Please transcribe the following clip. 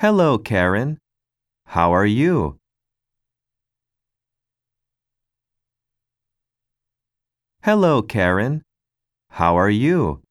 Hello, Karen. How are you? Hello, Karen. How are you?